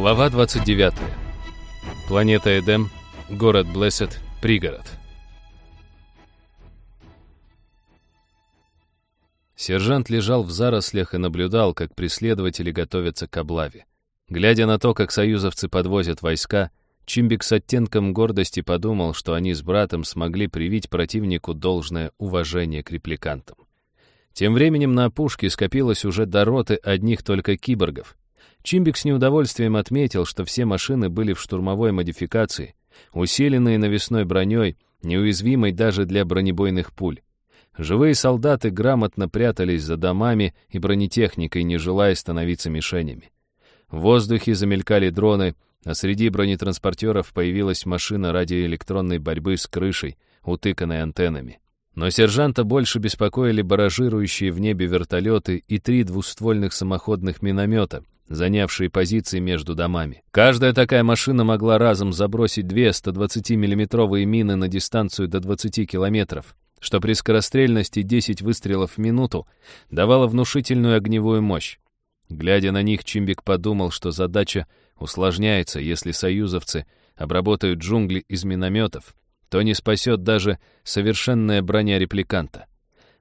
Глава 29. Планета Эдем, город Блессет, пригород. Сержант лежал в зарослях и наблюдал, как преследователи готовятся к облаве. Глядя на то, как союзовцы подвозят войска, Чимбик с оттенком гордости подумал, что они с братом смогли привить противнику должное уважение к репликантам. Тем временем на опушке скопилось уже до роты одних только киборгов. Чимбик с неудовольствием отметил, что все машины были в штурмовой модификации, усиленные навесной броней, неуязвимой даже для бронебойных пуль. Живые солдаты грамотно прятались за домами и бронетехникой, не желая становиться мишенями. В воздухе замелькали дроны, а среди бронетранспортеров появилась машина радиоэлектронной борьбы с крышей, утыканной антеннами. Но сержанта больше беспокоили баражирующие в небе вертолеты и три двуствольных самоходных миномета, занявшие позиции между домами. Каждая такая машина могла разом забросить две 120-миллиметровые мины на дистанцию до 20 километров, что при скорострельности 10 выстрелов в минуту давало внушительную огневую мощь. Глядя на них, Чимбик подумал, что задача усложняется, если союзовцы обработают джунгли из минометов, то не спасет даже совершенная броня репликанта.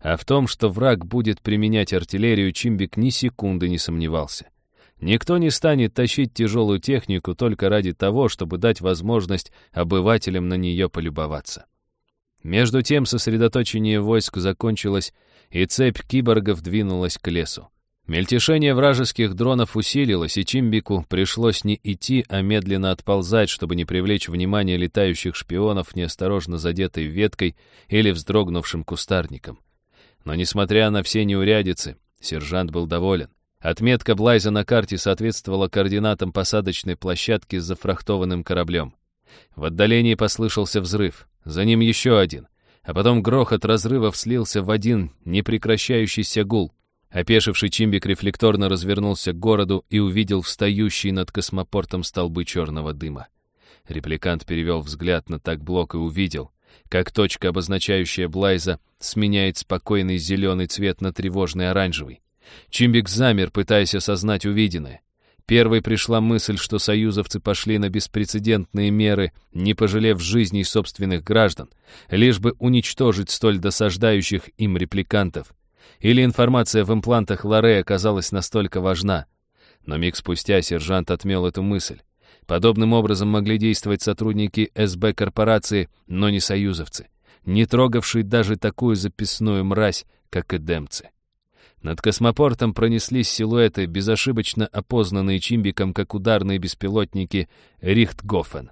А в том, что враг будет применять артиллерию, Чимбик ни секунды не сомневался. Никто не станет тащить тяжелую технику только ради того, чтобы дать возможность обывателям на нее полюбоваться. Между тем сосредоточение войск закончилось, и цепь киборгов двинулась к лесу. Мельтешение вражеских дронов усилилось, и Чимбику пришлось не идти, а медленно отползать, чтобы не привлечь внимание летающих шпионов, неосторожно задетой веткой или вздрогнувшим кустарником. Но, несмотря на все неурядицы, сержант был доволен. Отметка Блайза на карте соответствовала координатам посадочной площадки с зафрахтованным кораблем. В отдалении послышался взрыв, за ним еще один, а потом грохот разрывов слился в один непрекращающийся гул. Опешивший Чимбик рефлекторно развернулся к городу и увидел встающие над космопортом столбы черного дыма. Репликант перевел взгляд на такблок и увидел, как точка, обозначающая Блайза, сменяет спокойный зеленый цвет на тревожный оранжевый. Чимбик замер, пытаясь осознать увиденное. Первой пришла мысль, что союзовцы пошли на беспрецедентные меры, не пожалев жизней собственных граждан, лишь бы уничтожить столь досаждающих им репликантов. Или информация в имплантах Лоре оказалась настолько важна. Но миг спустя сержант отмел эту мысль. Подобным образом могли действовать сотрудники СБ корпорации, но не союзовцы, не трогавшие даже такую записную мразь, как эдемцы. Над космопортом пронеслись силуэты, безошибочно опознанные Чимбиком как ударные беспилотники Рихтгофен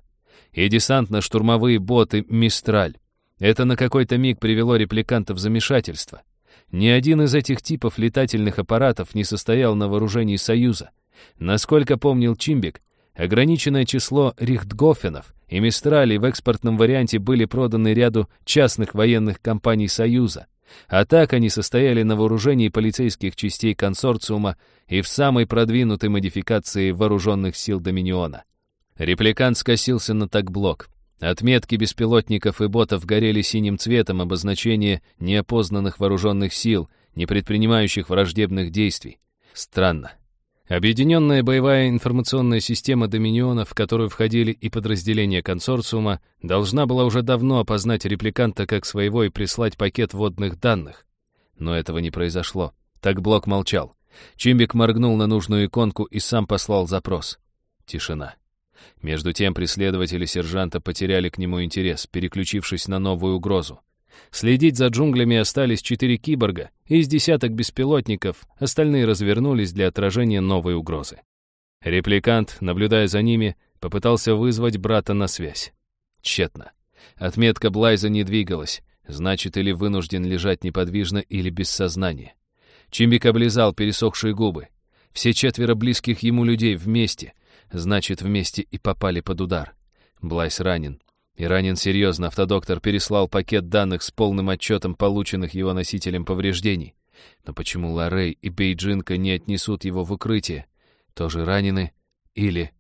и десантно-штурмовые боты «Мистраль». Это на какой-то миг привело репликантов в замешательство. Ни один из этих типов летательных аппаратов не состоял на вооружении Союза. Насколько помнил Чимбик, ограниченное число Рихтгофенов и Мистралей в экспортном варианте были проданы ряду частных военных компаний Союза. А так они состояли на вооружении полицейских частей консорциума и в самой продвинутой модификации вооруженных сил Доминиона. Репликант скосился на такблок. Отметки беспилотников и ботов горели синим цветом обозначения неопознанных вооруженных сил, не предпринимающих враждебных действий. Странно. Объединенная боевая информационная система Доминиона, в которую входили и подразделения консорциума, должна была уже давно опознать репликанта как своего и прислать пакет вводных данных. Но этого не произошло. Так Блок молчал. Чимбик моргнул на нужную иконку и сам послал запрос. Тишина. Между тем преследователи сержанта потеряли к нему интерес, переключившись на новую угрозу. Следить за джунглями остались четыре киборга, и из десяток беспилотников остальные развернулись для отражения новой угрозы. Репликант, наблюдая за ними, попытался вызвать брата на связь. Тщетно. Отметка Блайза не двигалась, значит, или вынужден лежать неподвижно, или без сознания. Чимбик облизал пересохшие губы. Все четверо близких ему людей вместе, значит, вместе и попали под удар. Блайс ранен, и ранен серьезно, автодоктор переслал пакет данных с полным отчетом полученных его носителем повреждений. Но почему Лоррей и Бейджинка не отнесут его в укрытие? Тоже ранены? Или...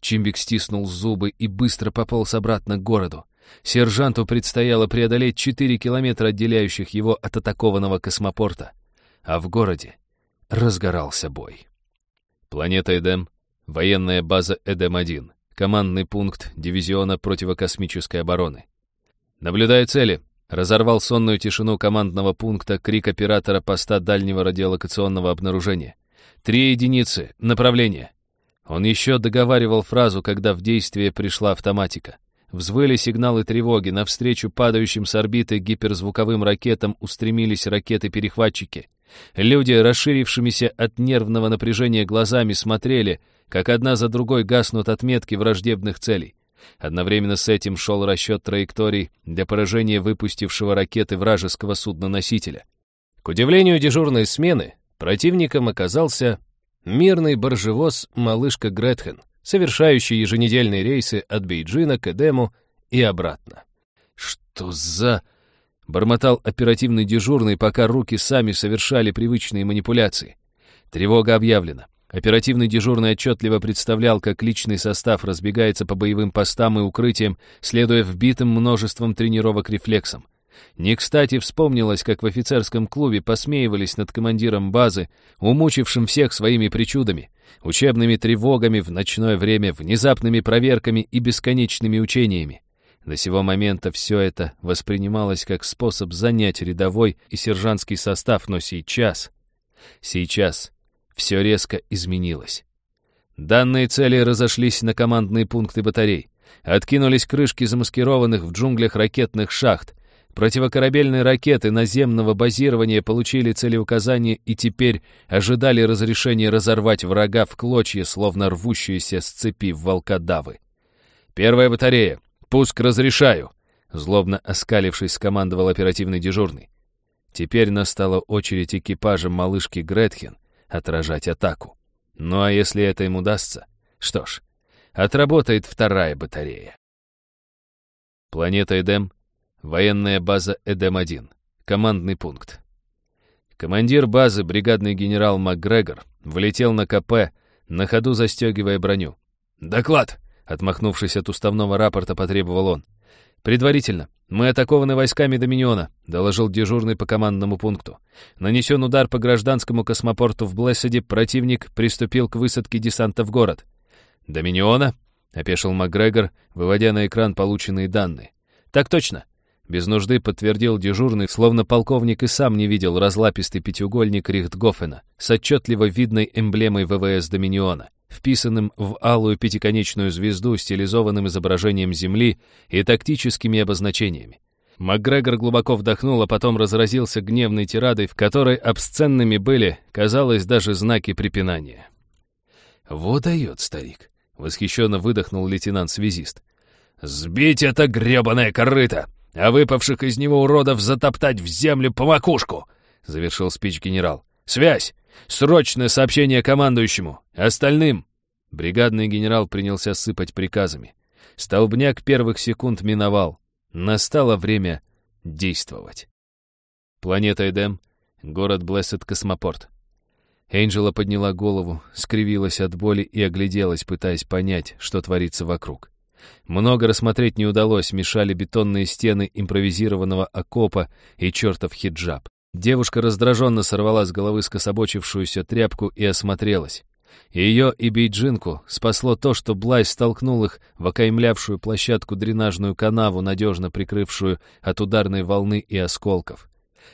Чимбик стиснул зубы и быстро пополз обратно к городу. Сержанту предстояло преодолеть 4 километра, отделяющих его от атакованного космопорта. А в городе разгорался бой. Планета Эдем, Военная база Эдем-1. Командный пункт дивизиона противокосмической обороны. Наблюдая цели, разорвал сонную тишину командного пункта крик оператора поста дальнего радиолокационного обнаружения. Три единицы. Направление. Он еще договаривал фразу, когда в действие пришла автоматика. Взвыли сигналы тревоги, навстречу падающим с орбиты гиперзвуковым ракетам устремились ракеты-перехватчики. Люди, расширившимися от нервного напряжения глазами, смотрели, как одна за другой гаснут отметки враждебных целей. Одновременно с этим шел расчет траекторий для поражения выпустившего ракеты вражеского судна-носителя. К удивлению дежурной смены, противником оказался мирный боржевоз «Малышка Гретхен», совершающий еженедельные рейсы от Бейджина к Эдему и обратно. «Что за...» — бормотал оперативный дежурный, пока руки сами совершали привычные манипуляции. Тревога объявлена. Оперативный дежурный отчетливо представлял, как личный состав разбегается по боевым постам и укрытиям, следуя вбитым множеством тренировок рефлексам. Не кстати вспомнилось, как в офицерском клубе посмеивались над командиром базы, умучившим всех своими причудами, учебными тревогами в ночное время, внезапными проверками и бесконечными учениями. До сего момента все это воспринималось как способ занять рядовой и сержантский состав, но сейчас... Сейчас все резко изменилось. Данные цели разошлись на командные пункты батарей. Откинулись крышки замаскированных в джунглях ракетных шахт. Противокорабельные ракеты наземного базирования получили целеуказание и теперь ожидали разрешения разорвать врага в клочья, словно рвущиеся с цепи волкодавы. «Первая батарея! Пуск разрешаю!» Злобно оскалившись, скомандовал оперативный дежурный. Теперь настала очередь экипажа малышки Гретхен отражать атаку. Ну а если это им удастся, что ж, отработает вторая батарея. Планета Эдем, военная база Эдем-1, командный пункт. Командир базы, бригадный генерал МакГрегор, влетел на КП, на ходу застегивая броню. «Доклад!» — отмахнувшись от уставного рапорта, потребовал он. «Предварительно. Мы атакованы войсками Доминиона», — доложил дежурный по командному пункту. Нанесен удар по гражданскому космопорту в Блэссиде, противник приступил к высадке десанта в город. «Доминиона?» — опешил МакГрегор, выводя на экран полученные данные. «Так точно». Без нужды подтвердил дежурный, словно полковник и сам не видел разлапистый пятиугольник Рихтгофена с отчетливо видной эмблемой ВВС Доминиона вписанным в алую пятиконечную звезду стилизованным изображением Земли и тактическими обозначениями. Макгрегор глубоко вдохнул, а потом разразился гневной тирадой, в которой обсценными были, казалось, даже знаки препинания. «Вот дает старик», — восхищенно выдохнул лейтенант-связист. «Сбить это гребаное корыто, а выпавших из него уродов затоптать в землю по макушку!» — завершил спич генерал. «Связь! Срочное сообщение командующему! Остальным!» Бригадный генерал принялся сыпать приказами. Столбняк первых секунд миновал. Настало время действовать. Планета Эдем, город Блессед Космопорт. Энджела подняла голову, скривилась от боли и огляделась, пытаясь понять, что творится вокруг. Много рассмотреть не удалось, мешали бетонные стены импровизированного окопа и чертов хиджаб. Девушка раздраженно сорвала с головы скособочившуюся тряпку и осмотрелась. Ее и Бейджинку спасло то, что Блайс столкнул их в окаймлявшую площадку дренажную канаву, надежно прикрывшую от ударной волны и осколков.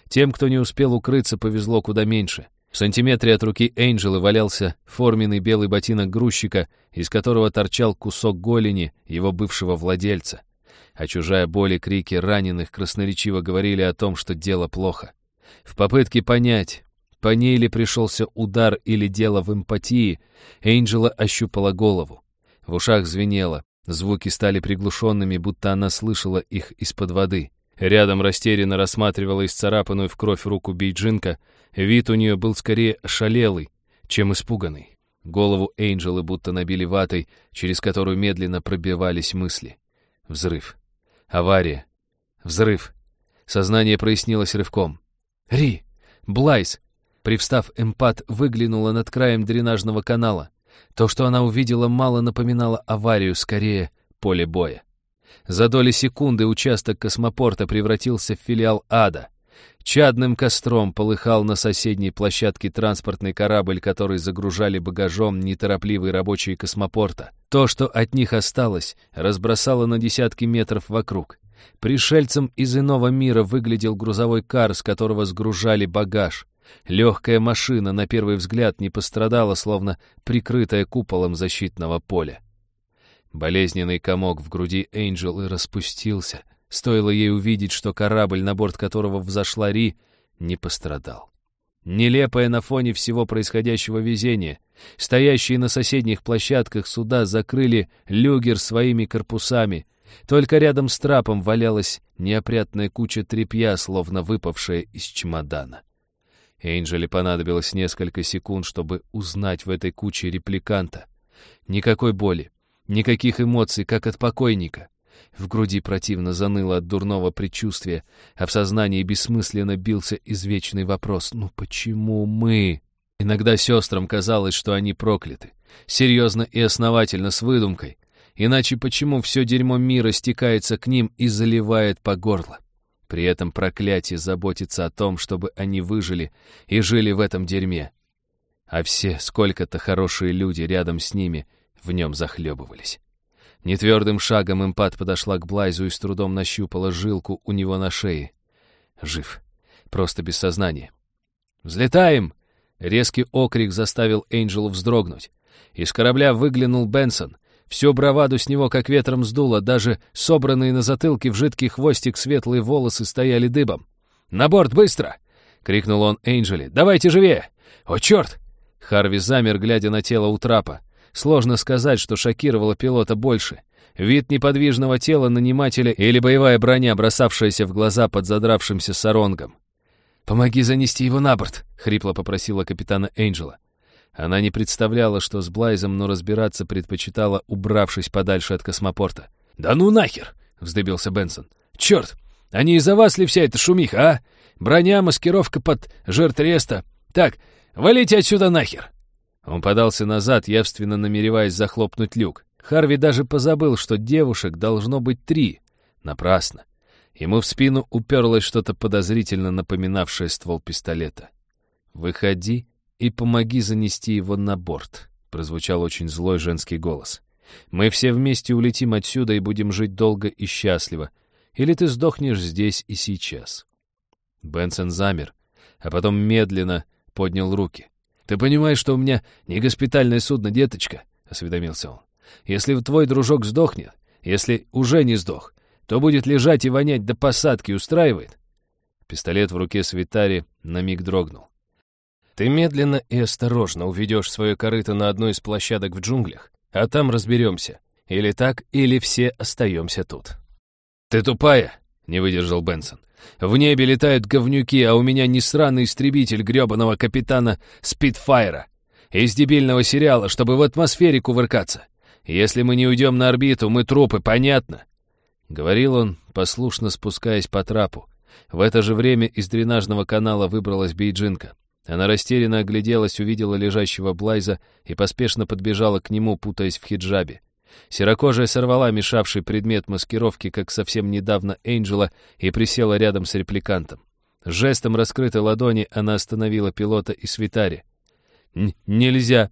Тем, кто не успел укрыться, повезло куда меньше. В сантиметре от руки Энджелы валялся форменный белый ботинок грузчика, из которого торчал кусок голени его бывшего владельца. А чужая боль и крики раненых красноречиво говорили о том, что дело плохо. В попытке понять, по ней ли пришелся удар или дело в эмпатии, Энджела ощупала голову. В ушах звенело, звуки стали приглушенными, будто она слышала их из-под воды. Рядом растерянно рассматривала исцарапанную в кровь руку Бейджинка, вид у нее был скорее шалелый, чем испуганный. Голову Энджелы будто набили ватой, через которую медленно пробивались мысли. Взрыв. Авария. Взрыв. Сознание прояснилось рывком. «Ри! Блайс!» Привстав, эмпат выглянула над краем дренажного канала. То, что она увидела, мало напоминало аварию, скорее поле боя. За доли секунды участок космопорта превратился в филиал ада. Чадным костром полыхал на соседней площадке транспортный корабль, который загружали багажом неторопливые рабочие космопорта. То, что от них осталось, разбросало на десятки метров вокруг. Пришельцам из иного мира выглядел грузовой кар, с которого сгружали багаж. Легкая машина, на первый взгляд, не пострадала, словно прикрытая куполом защитного поля. Болезненный комок в груди Энджел распустился. Стоило ей увидеть, что корабль, на борт которого взошла Ри, не пострадал. Нелепое на фоне всего происходящего везение. Стоящие на соседних площадках суда закрыли люгер своими корпусами. Только рядом с трапом валялась неопрятная куча тряпья, словно выпавшая из чемодана. Эйнджели понадобилось несколько секунд, чтобы узнать в этой куче репликанта. Никакой боли, никаких эмоций, как от покойника. В груди противно заныло от дурного предчувствия, а в сознании бессмысленно бился извечный вопрос «Ну почему мы?» Иногда сестрам казалось, что они прокляты. Серьезно и основательно, с выдумкой. Иначе почему все дерьмо мира стекается к ним и заливает по горло? При этом проклятие заботится о том, чтобы они выжили и жили в этом дерьме. А все, сколько-то хорошие люди рядом с ними, в нем захлебывались. Нетвердым шагом импат подошла к Блайзу и с трудом нащупала жилку у него на шее. Жив. Просто без сознания. «Взлетаем!» Резкий окрик заставил Энджелу вздрогнуть. Из корабля выглянул Бенсон. Всю браваду с него как ветром сдуло, даже собранные на затылке в жидкий хвостик светлые волосы стояли дыбом. «На борт, быстро!» — крикнул он Эйнджели. «Давайте живее!» «О, черт!» Харви замер, глядя на тело у трапа. Сложно сказать, что шокировало пилота больше. Вид неподвижного тела нанимателя или боевая броня, бросавшаяся в глаза под задравшимся саронгом. «Помоги занести его на борт», — хрипло попросила капитана Эйнджела. Она не представляла, что с Блайзом, но разбираться предпочитала, убравшись подальше от космопорта. «Да ну нахер!» — вздыбился Бенсон. «Черт! Они из-за вас ли вся эта шумиха, а? Броня, маскировка под жертреста. Так, валите отсюда нахер!» Он подался назад, явственно намереваясь захлопнуть люк. Харви даже позабыл, что девушек должно быть три. Напрасно. Ему в спину уперлось что-то подозрительно напоминавшее ствол пистолета. «Выходи и помоги занести его на борт», — прозвучал очень злой женский голос. «Мы все вместе улетим отсюда и будем жить долго и счастливо. Или ты сдохнешь здесь и сейчас». Бенсон замер, а потом медленно поднял руки. «Ты понимаешь, что у меня не госпитальное судно, деточка?» — осведомился он. «Если твой дружок сдохнет, если уже не сдох, то будет лежать и вонять до посадки, устраивает?» Пистолет в руке Свитари на миг дрогнул. Ты медленно и осторожно уведешь свое корыто на одну из площадок в джунглях, а там разберемся. Или так, или все остаемся тут. «Ты тупая!» — не выдержал Бенсон. «В небе летают говнюки, а у меня не сраный истребитель грёбаного капитана Спитфайра. Из дебильного сериала, чтобы в атмосфере кувыркаться. Если мы не уйдем на орбиту, мы трупы, понятно?» Говорил он, послушно спускаясь по трапу. В это же время из дренажного канала выбралась бейджинка. Она растерянно огляделась, увидела лежащего Блайза и поспешно подбежала к нему, путаясь в хиджабе. Серокожая сорвала мешавший предмет маскировки, как совсем недавно Энджела, и присела рядом с репликантом. Жестом раскрытой ладони она остановила пилота и свитари. «Нельзя!»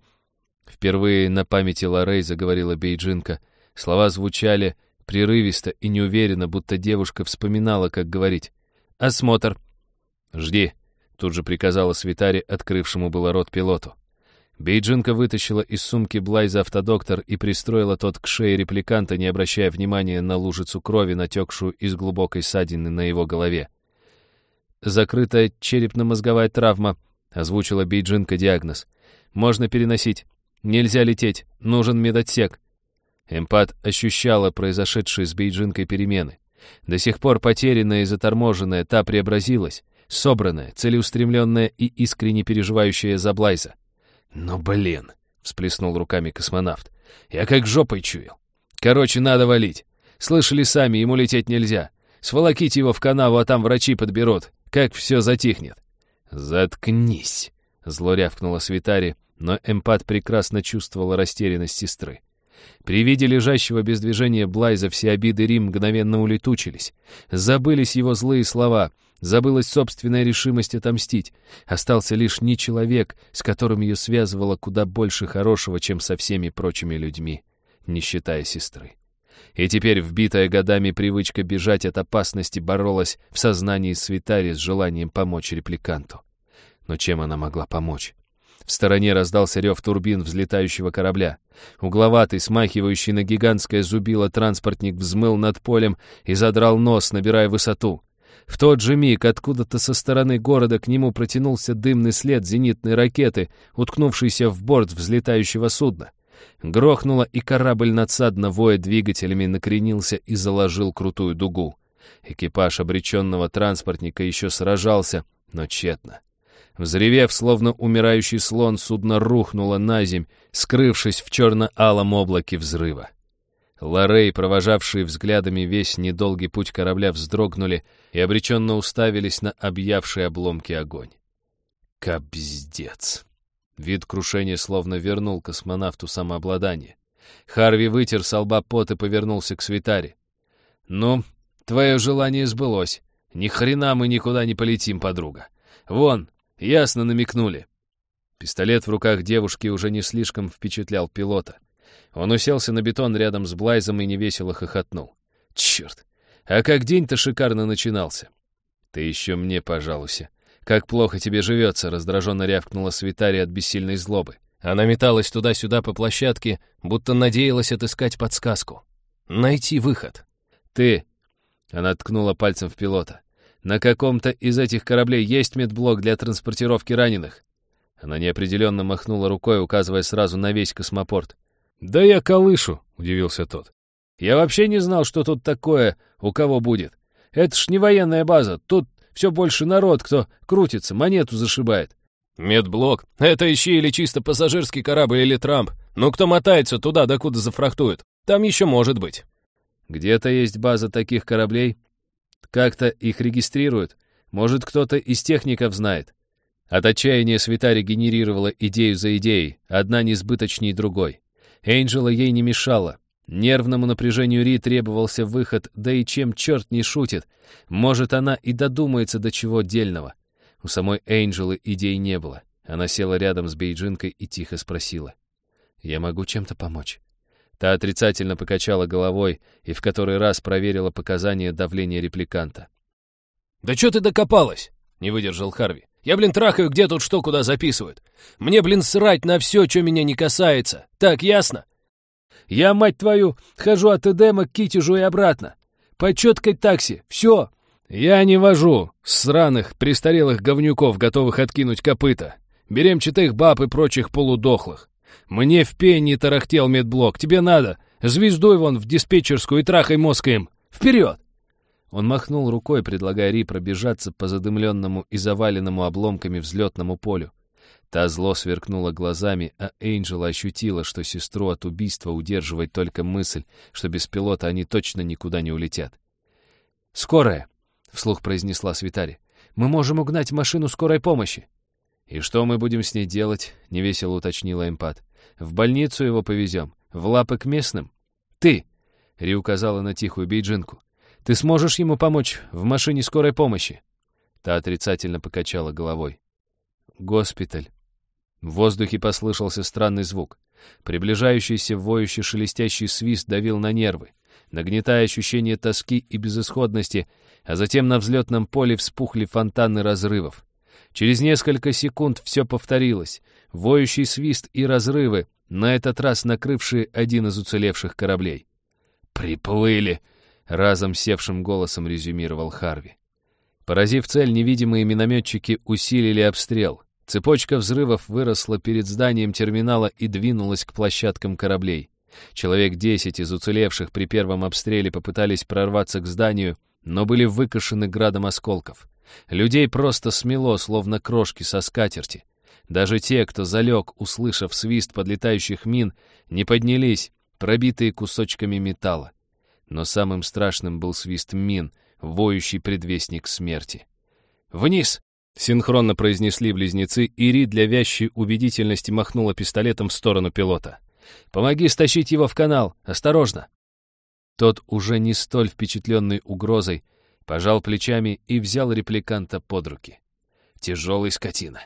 Впервые на памяти Лорей заговорила Бейджинка. Слова звучали прерывисто и неуверенно, будто девушка вспоминала, как говорить. «Осмотр!» «Жди!» Тут же приказала Свитаре, открывшему было рот пилоту. Бейджинка вытащила из сумки Блайза автодоктор и пристроила тот к шее репликанта, не обращая внимания на лужицу крови, натекшую из глубокой ссадины на его голове. «Закрытая черепно-мозговая травма», — озвучила Бейджинка диагноз. «Можно переносить. Нельзя лететь. Нужен медотсек». Эмпат ощущала произошедшие с Бейджинкой перемены. До сих пор потерянная и заторможенная, та преобразилась собранная, целеустремленная и искренне переживающая за Блайза. «Ну, блин!» — всплеснул руками космонавт. «Я как жопой чуял. Короче, надо валить. Слышали сами, ему лететь нельзя. Сволоките его в канаву, а там врачи подберут. Как все затихнет». «Заткнись!» — зло рявкнула Свитари, но эмпат прекрасно чувствовала растерянность сестры. При виде лежащего без движения Блайза все обиды Рим мгновенно улетучились. Забылись его злые слова, Забылась собственная решимость отомстить. Остался лишь не человек, с которым ее связывало куда больше хорошего, чем со всеми прочими людьми, не считая сестры. И теперь вбитая годами привычка бежать от опасности боролась в сознании Свитари с желанием помочь репликанту. Но чем она могла помочь? В стороне раздался рев турбин взлетающего корабля. Угловатый, смахивающий на гигантское зубило транспортник взмыл над полем и задрал нос, набирая высоту. В тот же миг откуда-то со стороны города к нему протянулся дымный след зенитной ракеты, уткнувшейся в борт взлетающего судна. Грохнуло, и корабль надсадно воя двигателями накренился и заложил крутую дугу. Экипаж обреченного транспортника еще сражался, но тщетно. Взревев, словно умирающий слон, судно рухнуло на земь, скрывшись в черно-алом облаке взрыва. Лорей, провожавшие взглядами весь недолгий путь корабля, вздрогнули и обреченно уставились на объявший обломки огонь. Кобздец! Вид крушения словно вернул космонавту самообладание. Харви вытер с лба пот и повернулся к Свитаре. «Ну, твое желание сбылось. Ни хрена мы никуда не полетим, подруга. Вон, ясно намекнули». Пистолет в руках девушки уже не слишком впечатлял пилота. Он уселся на бетон рядом с Блайзом и невесело хохотнул. «Черт! А как день-то шикарно начинался!» «Ты еще мне пожалуйся. Как плохо тебе живется!» — раздраженно рявкнула Свитари от бессильной злобы. Она металась туда-сюда по площадке, будто надеялась отыскать подсказку. Найти выход. «Ты!» — она ткнула пальцем в пилота. «На каком-то из этих кораблей есть медблок для транспортировки раненых?» Она неопределенно махнула рукой, указывая сразу на весь космопорт. «Да я колышу», — удивился тот. «Я вообще не знал, что тут такое у кого будет. Это ж не военная база, тут все больше народ, кто крутится, монету зашибает». «Медблок? Это ищи или чисто пассажирский корабль или Трамп. Ну, кто мотается туда, докуда зафрахтуют? Там еще может быть». «Где-то есть база таких кораблей? Как-то их регистрируют? Может, кто-то из техников знает?» От отчаяния Свитари генерировала идею за идеей, одна несбыточней другой. Энджела ей не мешала. Нервному напряжению Ри требовался выход, да и чем черт не шутит. Может, она и додумается до чего дельного. У самой Энджелы идей не было. Она села рядом с Бейджинкой и тихо спросила. «Я могу чем-то помочь?» Та отрицательно покачала головой и в который раз проверила показания давления репликанта. «Да что ты докопалась?» — не выдержал Харви. Я, блин, трахаю, где тут что куда записывают. Мне, блин, срать на все, что меня не касается. Так, ясно? Я, мать твою, хожу от Эдема к Китежу и обратно. По четкой такси. Все. Я не вожу сраных, престарелых говнюков, готовых откинуть копыта. Беремчатых баб и прочих полудохлых. Мне в пень не тарахтел медблок. Тебе надо. Звездуй вон в диспетчерскую и трахай мозг им. Вперед! Он махнул рукой, предлагая Ри пробежаться по задымленному и заваленному обломками взлетному полю. Та зло сверкнула глазами, а Эйнджела ощутила, что сестру от убийства удерживает только мысль, что без пилота они точно никуда не улетят. «Скорая!» — вслух произнесла Свитари. «Мы можем угнать машину скорой помощи!» «И что мы будем с ней делать?» — невесело уточнила Эмпат. «В больницу его повезем? В лапы к местным?» «Ты!» — Ри указала на тихую бейджинку. Ты сможешь ему помочь в машине скорой помощи?» Та отрицательно покачала головой. «Госпиталь». В воздухе послышался странный звук. Приближающийся воющий шелестящий свист давил на нервы, нагнетая ощущение тоски и безысходности, а затем на взлетном поле вспухли фонтаны разрывов. Через несколько секунд все повторилось. Воющий свист и разрывы, на этот раз накрывшие один из уцелевших кораблей. «Приплыли!» Разом севшим голосом резюмировал Харви. Поразив цель, невидимые минометчики усилили обстрел. Цепочка взрывов выросла перед зданием терминала и двинулась к площадкам кораблей. Человек десять из уцелевших при первом обстреле попытались прорваться к зданию, но были выкошены градом осколков. Людей просто смело, словно крошки со скатерти. Даже те, кто залег, услышав свист подлетающих мин, не поднялись, пробитые кусочками металла но самым страшным был свист мин, воющий предвестник смерти. «Вниз!» — синхронно произнесли близнецы, и Ри для вящей убедительности махнула пистолетом в сторону пилота. «Помоги стащить его в канал! Осторожно!» Тот, уже не столь впечатленный угрозой, Пожал плечами и взял репликанта под руки. Тяжелый скотина.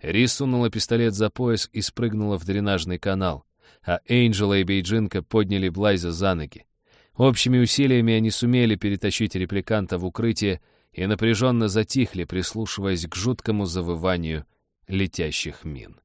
Ри сунула пистолет за пояс и спрыгнула в дренажный канал, а Эйнджела и Бейджинка подняли Блайза за ноги. Общими усилиями они сумели перетащить репликанта в укрытие и напряженно затихли, прислушиваясь к жуткому завыванию летящих мин.